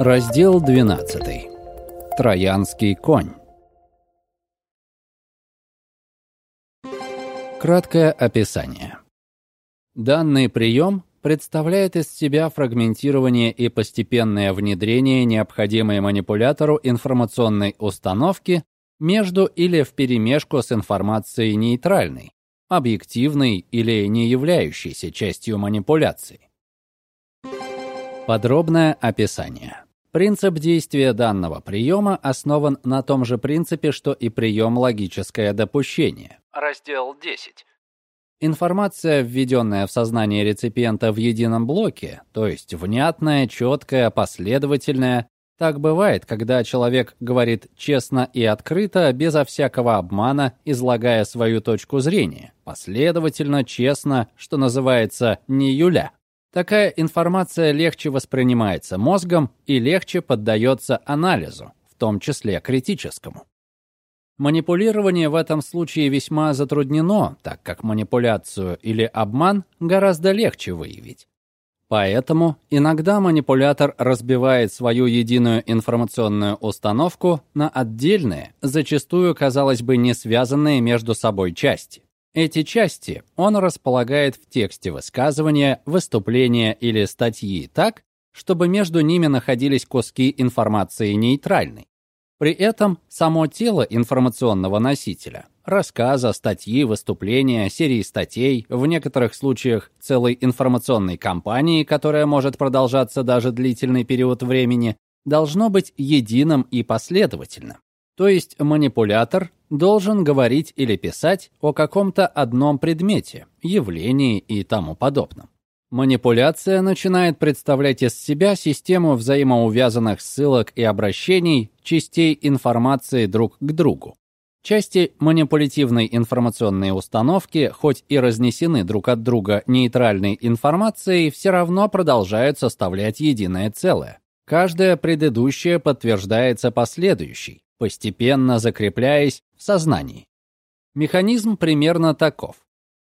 Раздел 12. Троянский конь. Краткое описание. Данный прием представляет из себя фрагментирование и постепенное внедрение необходимой манипулятору информационной установки между или вперемешку с информацией нейтральной, объективной или не являющейся частью манипуляции. Подробное описание. Принцип действия данного приема основан на том же принципе, что и прием логическое допущение. Раздел 10. Информация, введенная в сознание реципиента в едином блоке, то есть внятная, четкая, последовательная, так бывает, когда человек говорит честно и открыто, безо всякого обмана, излагая свою точку зрения, последовательно, честно, что называется, не юля. Такая информация легче воспринимается мозгом и легче поддается анализу, в том числе критическому. Манипулирование в этом случае весьма затруднено, так как манипуляцию или обман гораздо легче выявить. Поэтому иногда манипулятор разбивает свою единую информационную установку на отдельные, зачастую, казалось бы, не связанные между собой части. Эти части он располагает в тексте высказывания, выступления или статьи так, чтобы между ними находились куски информации нейтральной. При этом само тело информационного носителя рассказа, статьи, выступления, серии статей, в некоторых случаях целой информационной кампании, которая может продолжаться даже длительный период времени, должно быть единым и последовательным. То есть манипулятор должен говорить или писать о каком-то одном предмете, явлении и тому подобном. Манипуляция начинает представлять из себя систему взаимоувязанных ссылок и обращений частей информации друг к другу. Части манипулятивной информационной установки, хоть и разнесены друг от друга нейтральной информацией, все равно продолжают составлять единое целое. Каждая предыдущая подтверждается последующей, постепенно закрепляясь в сознании. Механизм примерно таков.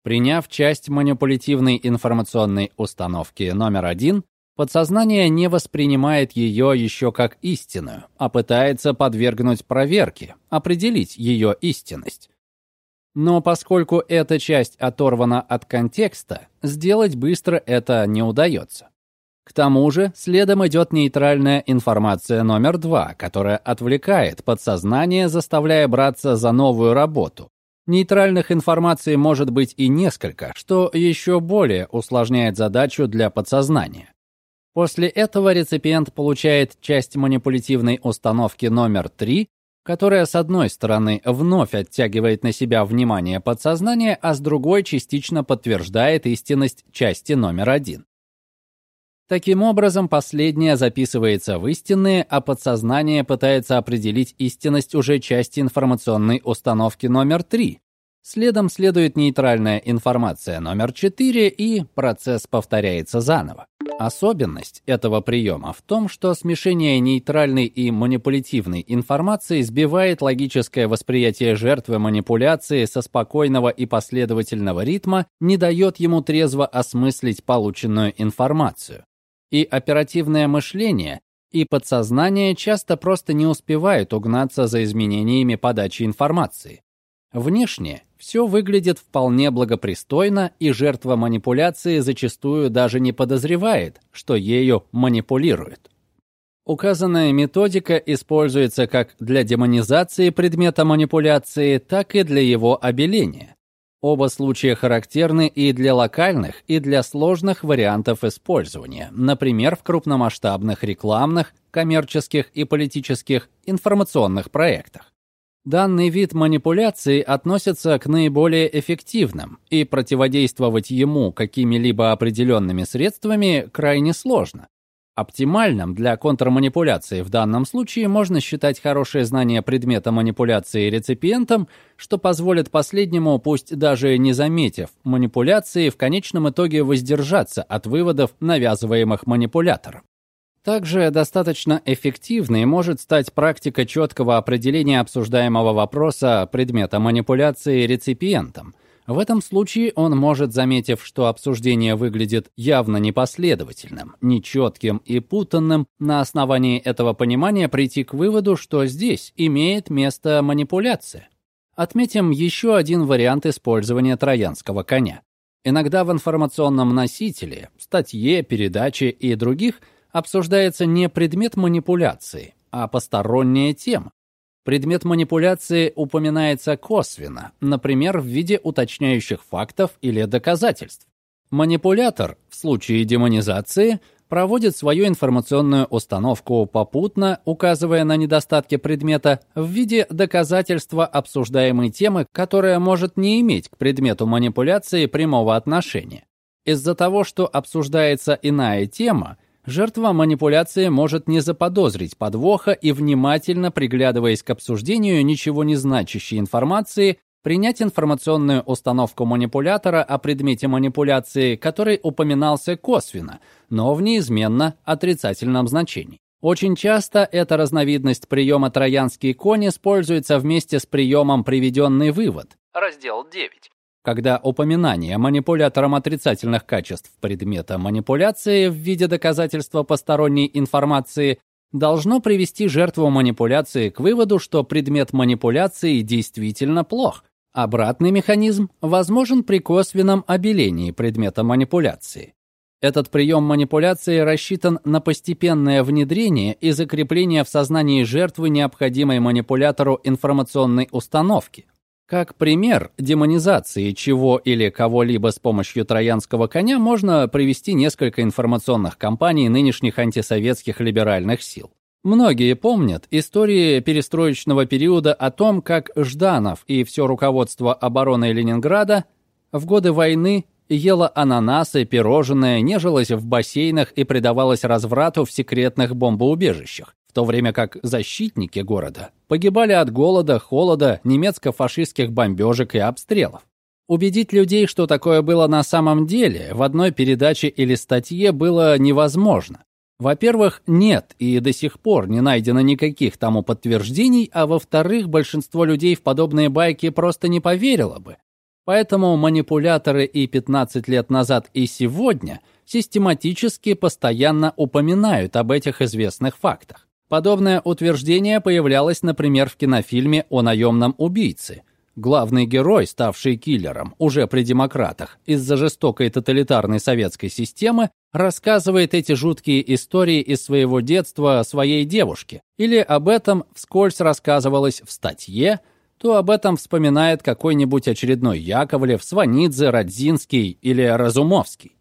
Приняв часть манипулятивной информационной установки номер один, подсознание не воспринимает ее еще как истинную, а пытается подвергнуть проверке, определить ее истинность. Но поскольку эта часть оторвана от контекста, сделать быстро это не удается. К тому же, следом идет нейтральная информация номер два, которая отвлекает подсознание, заставляя браться за новую работу, Нейтральных информаций может быть и несколько, что еще более усложняет задачу для подсознания. После этого реципиент получает часть манипулятивной установки номер 3, которая с одной стороны вновь оттягивает на себя внимание подсознания, а с другой частично подтверждает истинность части номер 1. Таким образом, последняя записывается в истинные, а подсознание пытается определить истинность уже части информационной установки номер 3. Следом следует нейтральная информация номер 4, и процесс повторяется заново. Особенность этого приема в том, что смешение нейтральной и манипулятивной информации сбивает логическое восприятие жертвы манипуляции со спокойного и последовательного ритма, не дает ему трезво осмыслить полученную информацию и оперативное мышление, и подсознание часто просто не успевают угнаться за изменениями подачи информации. Внешне все выглядит вполне благопристойно, и жертва манипуляции зачастую даже не подозревает, что ею манипулируют. Указанная методика используется как для демонизации предмета манипуляции, так и для его обеления. Оба случая характерны и для локальных, и для сложных вариантов использования, например, в крупномасштабных рекламных, коммерческих и политических информационных проектах. Данный вид манипуляции относится к наиболее эффективным, и противодействовать ему какими-либо определенными средствами крайне сложно. Оптимальным для контрманипуляции в данном случае можно считать хорошее знание предмета манипуляции реципиентом, что позволит последнему, пусть даже не заметив манипуляции, в конечном итоге воздержаться от выводов, навязываемых манипулятором. Также достаточно эффективной может стать практика четкого определения обсуждаемого вопроса предмета манипуляции реципиентом – В этом случае он может, заметив, что обсуждение выглядит явно непоследовательным, нечетким и путанным, на основании этого понимания прийти к выводу, что здесь имеет место манипуляция. Отметим еще один вариант использования троянского коня. Иногда в информационном носителе, статье, передаче и других обсуждается не предмет манипуляции, а посторонняя тема, Предмет манипуляции упоминается косвенно, например, в виде уточняющих фактов или доказательств. Манипулятор в случае демонизации проводит свою информационную установку попутно, указывая на недостатки предмета в виде доказательства обсуждаемой темы, которая может не иметь к предмету манипуляции прямого отношения. Из-за того, что обсуждается иная тема, Жертва манипуляции может не заподозрить подвоха и, внимательно приглядываясь к обсуждению ничего не значащей информации, принять информационную установку манипулятора о предмете манипуляции, который упоминался косвенно, но в неизменно отрицательном значении. Очень часто эта разновидность приема «троянский конь» используется вместе с приемом «приведенный вывод» раздел 9 когда упоминание манипулятором отрицательных качеств предмета манипуляции в виде доказательства посторонней информации должно привести жертву манипуляции к выводу, что предмет манипуляции действительно плох. Обратный механизм возможен при косвенном обелении предмета манипуляции. Этот прием манипуляции рассчитан на постепенное внедрение и закрепление в сознании жертвы необходимой манипулятору информационной установки. Как пример демонизации чего или кого-либо с помощью троянского коня можно привести несколько информационных кампаний нынешних антисоветских либеральных сил. Многие помнят истории перестроечного периода о том, как Жданов и все руководство обороны Ленинграда в годы войны ела ананасы, пирожные, нежилась в бассейнах и предавалась разврату в секретных бомбоубежищах то время как защитники города погибали от голода, холода, немецко-фашистских бомбежек и обстрелов. Убедить людей, что такое было на самом деле, в одной передаче или статье было невозможно. Во-первых, нет и до сих пор не найдено никаких тому подтверждений, а во-вторых, большинство людей в подобные байки просто не поверило бы. Поэтому манипуляторы и 15 лет назад, и сегодня систематически постоянно упоминают об этих известных фактах. Подобное утверждение появлялось, например, в кинофильме о наемном убийце. Главный герой, ставший киллером уже при демократах из-за жестокой тоталитарной советской системы, рассказывает эти жуткие истории из своего детства своей девушке. Или об этом вскользь рассказывалось в статье, то об этом вспоминает какой-нибудь очередной Яковлев, Сванидзе, Радзинский или Разумовский.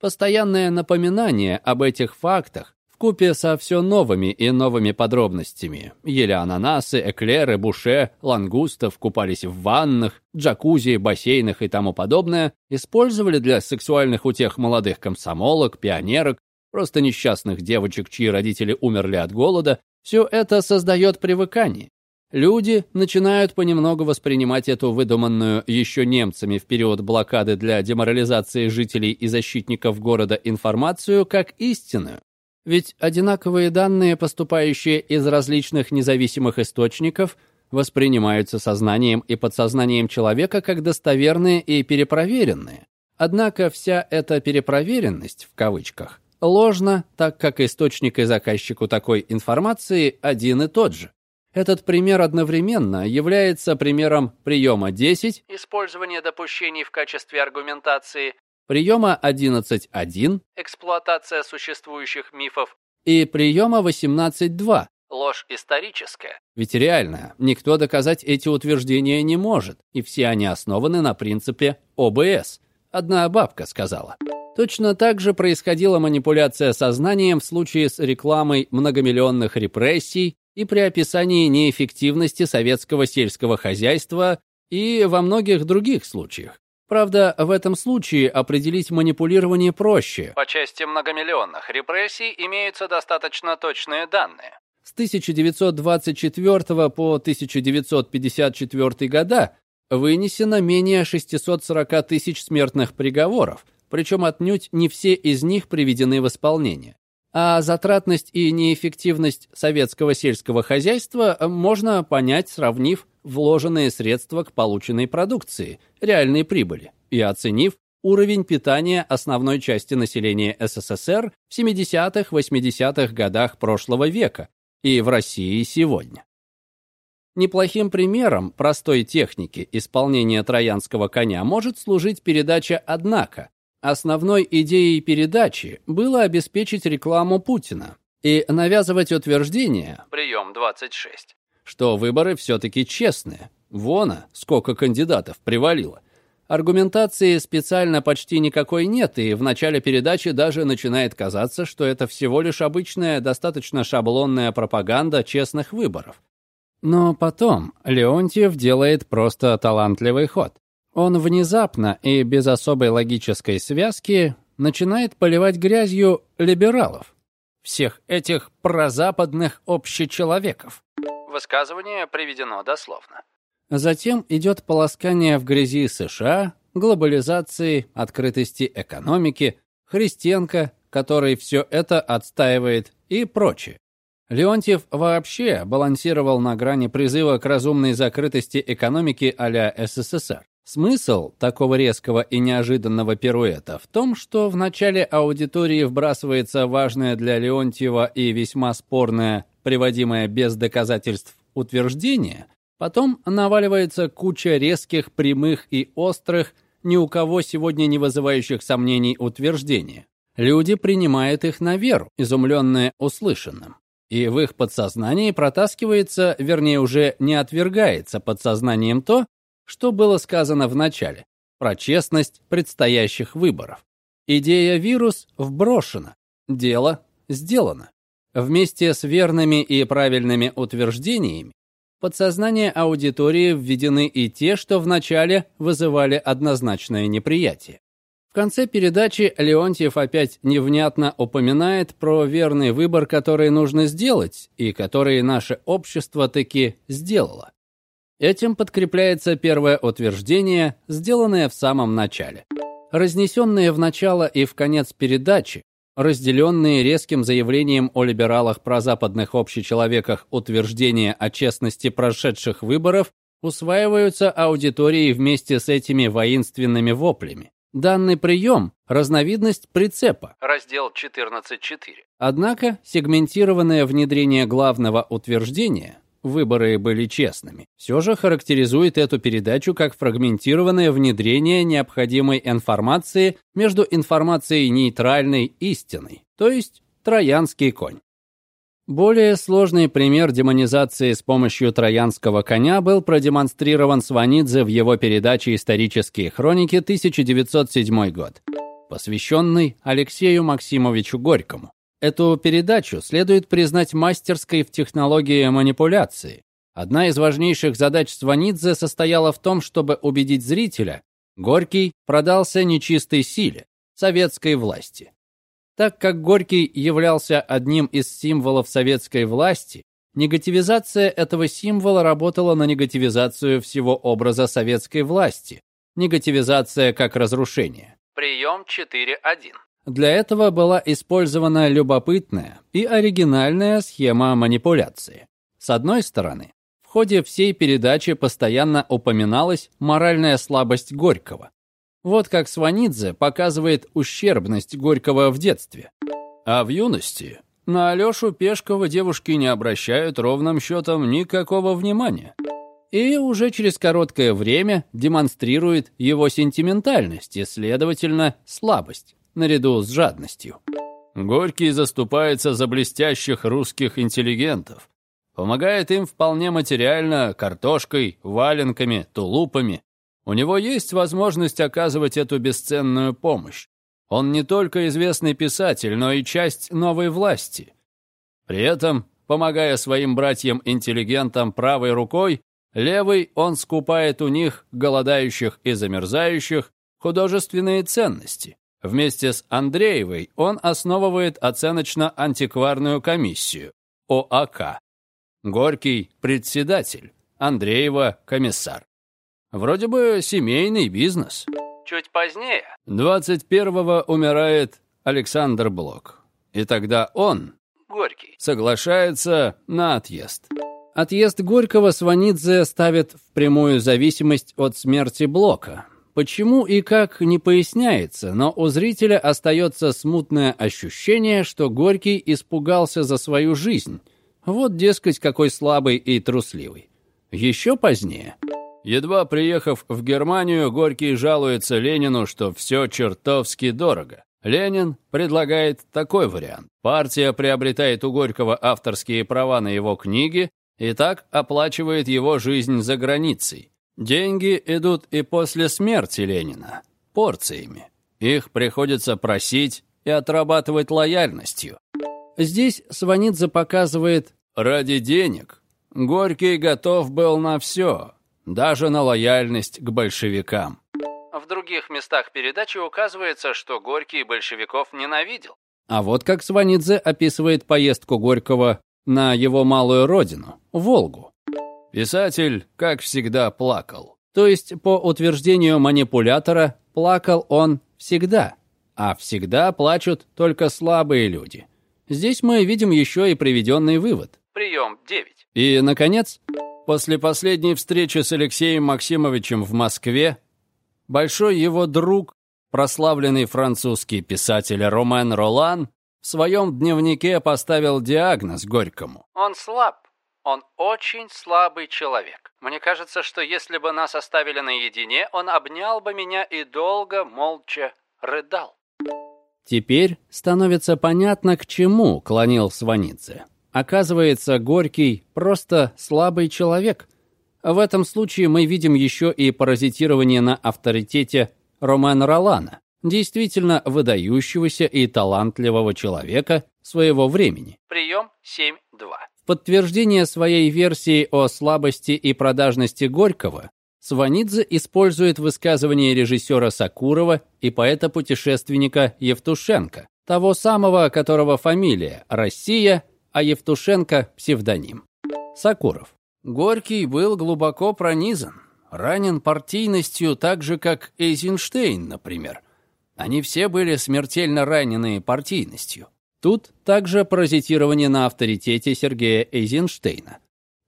Постоянное напоминание об этих фактах вкупе со все новыми и новыми подробностями. Ели ананасы, эклеры, буше, лангустов, купались в ваннах, джакузи, бассейнах и тому подобное, использовали для сексуальных утех молодых комсомолок, пионерок, просто несчастных девочек, чьи родители умерли от голода, все это создает привыкание. Люди начинают понемногу воспринимать эту выдуманную еще немцами в период блокады для деморализации жителей и защитников города информацию как истинную. Ведь одинаковые данные, поступающие из различных независимых источников, воспринимаются сознанием и подсознанием человека как достоверные и перепроверенные. Однако вся эта перепроверенность, в кавычках, ложна, так как источник и заказчику такой информации один и тот же. Этот пример одновременно является примером приема 10 использование допущений в качестве аргументации приема 11.1 эксплуатация существующих мифов и приема 18.2 ложь историческая. Ведь реально, никто доказать эти утверждения не может, и все они основаны на принципе ОБС. Одна бабка сказала. Точно так же происходила манипуляция сознанием в случае с рекламой многомиллионных репрессий и при описании неэффективности советского сельского хозяйства и во многих других случаях. Правда, в этом случае определить манипулирование проще. По части многомиллионных репрессий имеются достаточно точные данные. С 1924 по 1954 года вынесено менее 640 тысяч смертных приговоров, причем отнюдь не все из них приведены в исполнение. А затратность и неэффективность советского сельского хозяйства можно понять, сравнив вложенные средства к полученной продукции, реальной прибыли, и оценив уровень питания основной части населения СССР в 70-80-х годах прошлого века и в России сегодня. Неплохим примером простой техники исполнения троянского коня может служить передача «Однако». Основной идеей передачи было обеспечить рекламу Путина и навязывать утверждение «Прием 26», что выборы все-таки честные. Вон, сколько кандидатов привалило – Аргументации специально почти никакой нет, и в начале передачи даже начинает казаться, что это всего лишь обычная, достаточно шаблонная пропаганда честных выборов. Но потом Леонтьев делает просто талантливый ход. Он внезапно и без особой логической связки начинает поливать грязью либералов. Всех этих прозападных общечеловеков. Высказывание приведено дословно. Затем идет полоскание в грязи США, глобализации, открытости экономики, Христенко, который все это отстаивает и прочее. Леонтьев вообще балансировал на грани призыва к разумной закрытости экономики а-ля СССР. Смысл такого резкого и неожиданного пируэта в том, что в начале аудитории вбрасывается важное для Леонтьева и весьма спорное, приводимое без доказательств утверждение, Потом наваливается куча резких, прямых и острых, ни у кого сегодня не вызывающих сомнений утверждения. Люди принимают их на веру, изумленные услышанным. И в их подсознании протаскивается, вернее уже не отвергается подсознанием то, что было сказано в начале, про честность предстоящих выборов. Идея вирус вброшена, дело сделано. Вместе с верными и правильными утверждениями подсознание аудитории введены и те, что вначале вызывали однозначное неприятие. В конце передачи Леонтьев опять невнятно упоминает про верный выбор, который нужно сделать, и который наше общество таки сделало. Этим подкрепляется первое утверждение, сделанное в самом начале. Разнесенные в начало и в конец передачи, разделенные резким заявлением о либералах прозападных общечеловеках утверждения о честности прошедших выборов, усваиваются аудиторией вместе с этими воинственными воплями. Данный прием – разновидность прицепа. Раздел 14.4. Однако сегментированное внедрение главного утверждения выборы были честными, все же характеризует эту передачу как фрагментированное внедрение необходимой информации между информацией нейтральной истиной, то есть троянский конь. Более сложный пример демонизации с помощью троянского коня был продемонстрирован Сванидзе в его передаче «Исторические хроники» 1907 год, посвященный Алексею Максимовичу Горькому. Эту передачу следует признать мастерской в технологии манипуляции. Одна из важнейших задач Сванидзе состояла в том, чтобы убедить зрителя, Горький продался нечистой силе, советской власти. Так как Горький являлся одним из символов советской власти, негативизация этого символа работала на негативизацию всего образа советской власти, негативизация как разрушение. Прием 4.1. Для этого была использована любопытная и оригинальная схема манипуляции. С одной стороны, в ходе всей передачи постоянно упоминалась моральная слабость Горького. Вот как Сванидзе показывает ущербность Горького в детстве. А в юности на Алёшу Пешкова девушки не обращают ровным счетом никакого внимания. И уже через короткое время демонстрирует его сентиментальность и, следовательно, слабость наряду с жадностью. Горький заступается за блестящих русских интеллигентов. Помогает им вполне материально, картошкой, валенками, тулупами. У него есть возможность оказывать эту бесценную помощь. Он не только известный писатель, но и часть новой власти. При этом, помогая своим братьям-интеллигентам правой рукой, левой он скупает у них, голодающих и замерзающих, художественные ценности. Вместе с Андреевой он основывает оценочно-антикварную комиссию ОАК. Горький – председатель, Андреева – комиссар. Вроде бы семейный бизнес. Чуть позднее. 21-го умирает Александр Блок. И тогда он, Горький, соглашается на отъезд. Отъезд Горького Сванидзе ставит в прямую зависимость от смерти Блока. Почему и как не поясняется, но у зрителя остается смутное ощущение, что Горький испугался за свою жизнь. Вот, дескать, какой слабый и трусливый. Еще позднее. Едва приехав в Германию, Горький жалуется Ленину, что все чертовски дорого. Ленин предлагает такой вариант. Партия приобретает у Горького авторские права на его книги и так оплачивает его жизнь за границей. Деньги идут и после смерти Ленина, порциями. Их приходится просить и отрабатывать лояльностью. Здесь Сванидзе показывает «Ради денег Горький готов был на все, даже на лояльность к большевикам». В других местах передачи указывается, что Горький большевиков ненавидел. А вот как Сванидзе описывает поездку Горького на его малую родину, Волгу. Писатель, как всегда, плакал. То есть, по утверждению манипулятора, плакал он всегда. А всегда плачут только слабые люди. Здесь мы видим еще и приведенный вывод. Прием 9. И, наконец, после последней встречи с Алексеем Максимовичем в Москве, большой его друг, прославленный французский писатель Ромен Ролан, в своем дневнике поставил диагноз Горькому. Он слаб. Он очень слабый человек. Мне кажется, что если бы нас оставили наедине, он обнял бы меня и долго, молча рыдал. Теперь становится понятно, к чему клонил Сванидзе. Оказывается, Горький просто слабый человек. В этом случае мы видим еще и паразитирование на авторитете Ромена Ролана, действительно выдающегося и талантливого человека своего времени. Прием 7.2. В подтверждение своей версии о слабости и продажности Горького, Сванидзе использует высказывание режиссера Сакурова и поэта-путешественника Евтушенко, того самого, которого фамилия Россия, а Евтушенко – псевдоним. Сакуров. Горький был глубоко пронизан, ранен партийностью так же, как Эйзенштейн, например – они все были смертельно ранены партийностью. Тут также паразитирование на авторитете Сергея Эйзенштейна.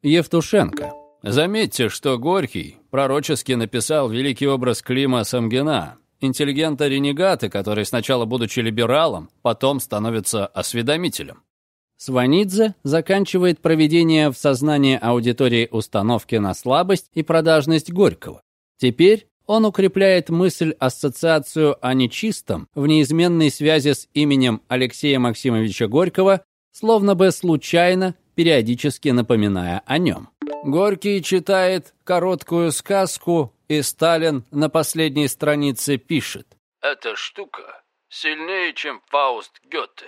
Евтушенко. Заметьте, что Горький пророчески написал великий образ Клима Самгина, интеллигента-ренегата, который сначала, будучи либералом, потом становится осведомителем. Сванидзе заканчивает проведение в сознании аудитории установки на слабость и продажность Горького. Теперь он укрепляет мысль-ассоциацию о нечистом в неизменной связи с именем Алексея Максимовича Горького, словно бы случайно, периодически напоминая о нем. Горький читает короткую сказку, и Сталин на последней странице пишет. «Эта штука сильнее, чем Фауст Гёте.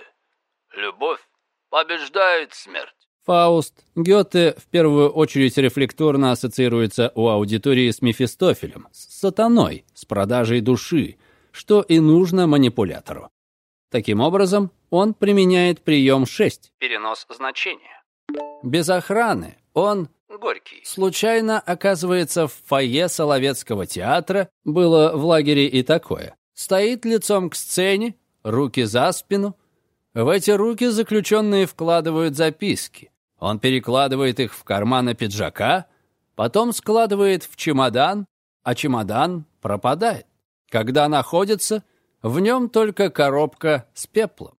Любовь побеждает смерть». Фауст Гёте в первую очередь рефлекторно ассоциируется у аудитории с Мефистофелем, с сатаной, с продажей души, что и нужно манипулятору. Таким образом, он применяет прием 6 – перенос значения. Без охраны он, Горький, случайно оказывается в фойе Соловецкого театра, было в лагере и такое. Стоит лицом к сцене, руки за спину. В эти руки заключенные вкладывают записки. Он перекладывает их в карманы пиджака, потом складывает в чемодан, а чемодан пропадает. Когда находится, в нем только коробка с пеплом.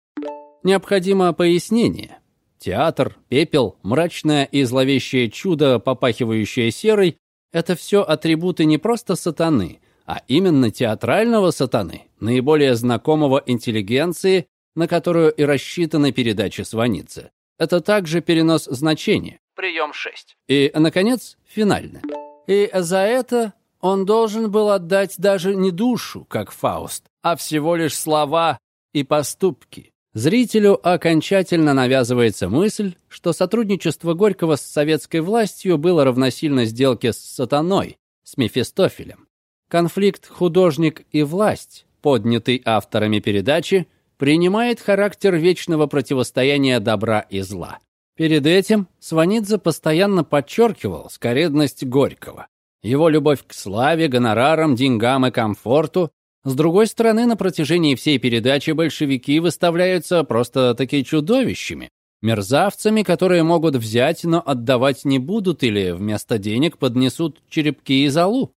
Необходимо пояснение. Театр, пепел, мрачное и зловещее чудо, попахивающее серой, это все атрибуты не просто сатаны, а именно театрального сатаны, наиболее знакомого интеллигенции, на которую и рассчитаны передачи Сванидзе. Это также перенос значения. Прием 6. И, наконец, финально. И за это он должен был отдать даже не душу, как Фауст, а всего лишь слова и поступки. Зрителю окончательно навязывается мысль, что сотрудничество Горького с советской властью было равносильно сделке с сатаной, с Мефистофелем. Конфликт художник и власть, поднятый авторами передачи, принимает характер вечного противостояния добра и зла. Перед этим Сванидзе постоянно подчеркивал скоредность Горького. Его любовь к славе, гонорарам, деньгам и комфорту С другой стороны, на протяжении всей передачи большевики выставляются просто такие чудовищами, мерзавцами, которые могут взять, но отдавать не будут или вместо денег поднесут черепки и залу.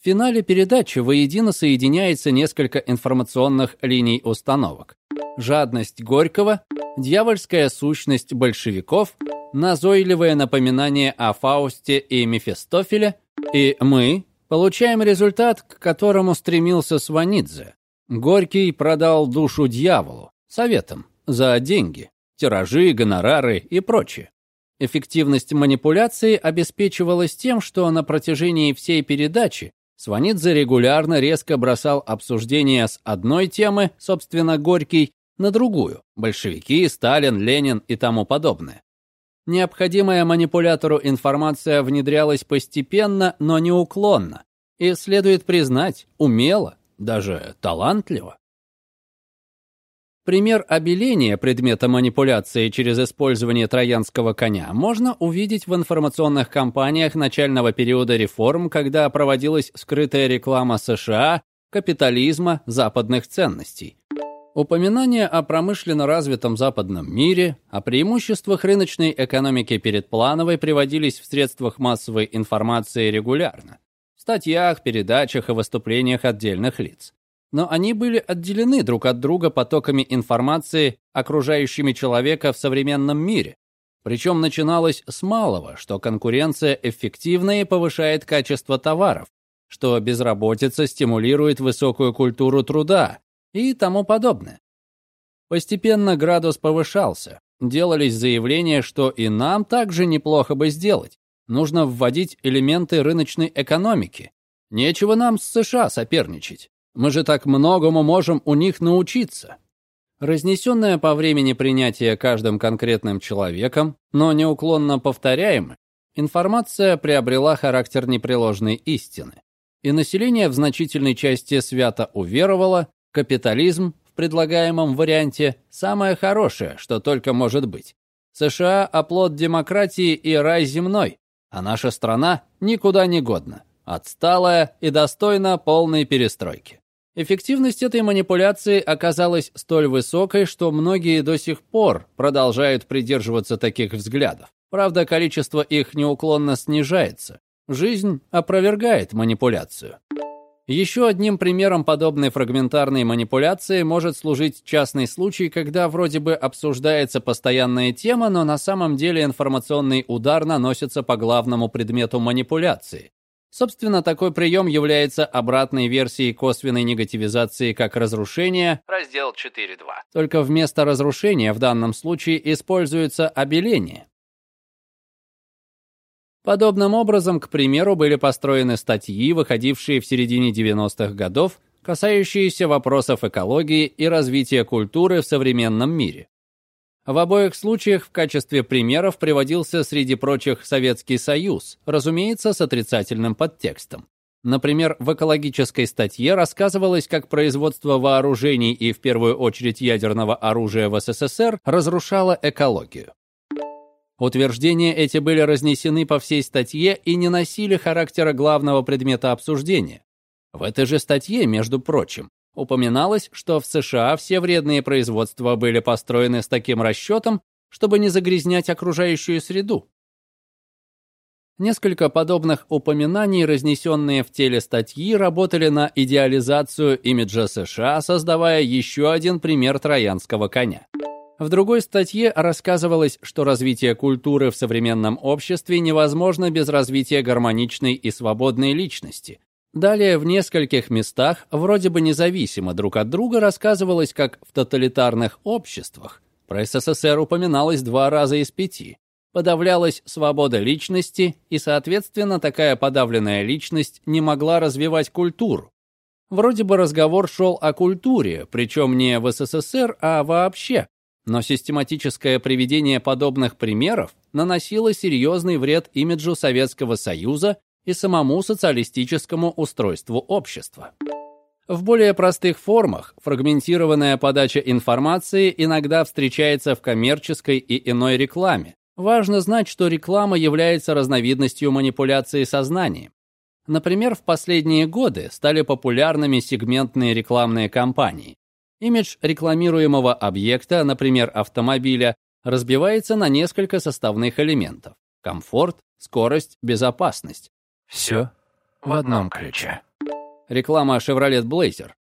В финале передачи воедино соединяется несколько информационных линий установок. Жадность Горького, дьявольская сущность большевиков, назойливое напоминание о Фаусте и Мефистофеле, и мы, Получаем результат, к которому стремился Сванидзе. Горький продал душу дьяволу, советом, за деньги, тиражи, гонорары и прочее. Эффективность манипуляции обеспечивалась тем, что на протяжении всей передачи Сванидзе регулярно резко бросал обсуждение с одной темы, собственно, Горький, на другую – большевики, Сталин, Ленин и тому подобное. Необходимая манипулятору информация внедрялась постепенно, но неуклонно. И, следует признать, умело, даже талантливо. Пример обеления предмета манипуляции через использование троянского коня можно увидеть в информационных кампаниях начального периода реформ, когда проводилась скрытая реклама США, капитализма, западных ценностей. Упоминания о промышленно развитом западном мире, о преимуществах рыночной экономики перед плановой приводились в средствах массовой информации регулярно, в статьях, передачах и выступлениях отдельных лиц. Но они были отделены друг от друга потоками информации, окружающими человека в современном мире. Причем начиналось с малого, что конкуренция эффективна и повышает качество товаров, что безработица стимулирует высокую культуру труда, и тому подобное. Постепенно градус повышался. Делались заявления, что и нам также неплохо бы сделать. Нужно вводить элементы рыночной экономики. Нечего нам с США соперничать. Мы же так многому можем у них научиться. Разнесенная по времени принятия каждым конкретным человеком, но неуклонно повторяемая, информация приобрела характер непреложной истины. И население в значительной части свято уверовало, Капитализм в предлагаемом варианте самое хорошее, что только может быть. США – оплот демократии и рай земной, а наша страна никуда не годна, отсталая и достойна полной перестройки. Эффективность этой манипуляции оказалась столь высокой, что многие до сих пор продолжают придерживаться таких взглядов. Правда, количество их неуклонно снижается. Жизнь опровергает манипуляцию. Еще одним примером подобной фрагментарной манипуляции может служить частный случай, когда вроде бы обсуждается постоянная тема, но на самом деле информационный удар наносится по главному предмету манипуляции. Собственно, такой прием является обратной версией косвенной негативизации как разрушение, раздел 4.2. Только вместо разрушения в данном случае используется обеление. Подобным образом, к примеру, были построены статьи, выходившие в середине 90-х годов, касающиеся вопросов экологии и развития культуры в современном мире. В обоих случаях в качестве примеров приводился среди прочих Советский Союз, разумеется, с отрицательным подтекстом. Например, в экологической статье рассказывалось, как производство вооружений и в первую очередь ядерного оружия в СССР разрушало экологию. Утверждения эти были разнесены по всей статье и не носили характера главного предмета обсуждения. В этой же статье, между прочим, упоминалось, что в США все вредные производства были построены с таким расчетом, чтобы не загрязнять окружающую среду. Несколько подобных упоминаний, разнесенные в теле статьи, работали на идеализацию имиджа США, создавая еще один пример троянского коня. В другой статье рассказывалось, что развитие культуры в современном обществе невозможно без развития гармоничной и свободной личности. Далее в нескольких местах, вроде бы независимо друг от друга, рассказывалось, как в тоталитарных обществах, про СССР упоминалось два раза из пяти, подавлялась свобода личности, и, соответственно, такая подавленная личность не могла развивать культуру. Вроде бы разговор шел о культуре, причем не в СССР, а вообще, но систематическое приведение подобных примеров наносило серьезный вред имиджу Советского Союза и самому социалистическому устройству общества. В более простых формах фрагментированная подача информации иногда встречается в коммерческой и иной рекламе. Важно знать, что реклама является разновидностью манипуляции сознанием. Например, в последние годы стали популярными сегментные рекламные кампании. Имидж рекламируемого объекта, например, автомобиля, разбивается на несколько составных элементов. Комфорт, скорость, безопасность. Все в одном ключе. Реклама Chevrolet Blazer.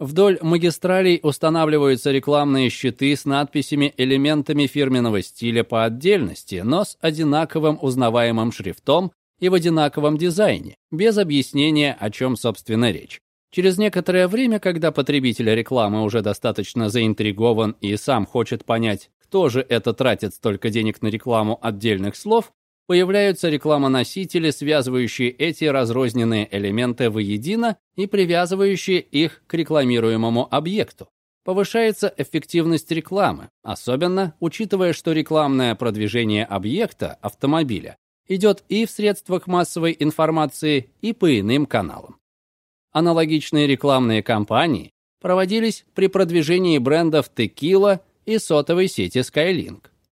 Вдоль магистралей устанавливаются рекламные щиты с надписями элементами фирменного стиля по отдельности, но с одинаковым узнаваемым шрифтом и в одинаковом дизайне, без объяснения, о чем, собственно, речь. Через некоторое время, когда потребитель рекламы уже достаточно заинтригован и сам хочет понять, кто же это тратит столько денег на рекламу отдельных слов, появляются рекламоносители, связывающие эти разрозненные элементы воедино и привязывающие их к рекламируемому объекту. Повышается эффективность рекламы, особенно учитывая, что рекламное продвижение объекта, автомобиля, идет и в средствах массовой информации, и по иным каналам. Аналогичные рекламные кампании проводились при продвижении брендов Tequila и сотовой сети Skylink.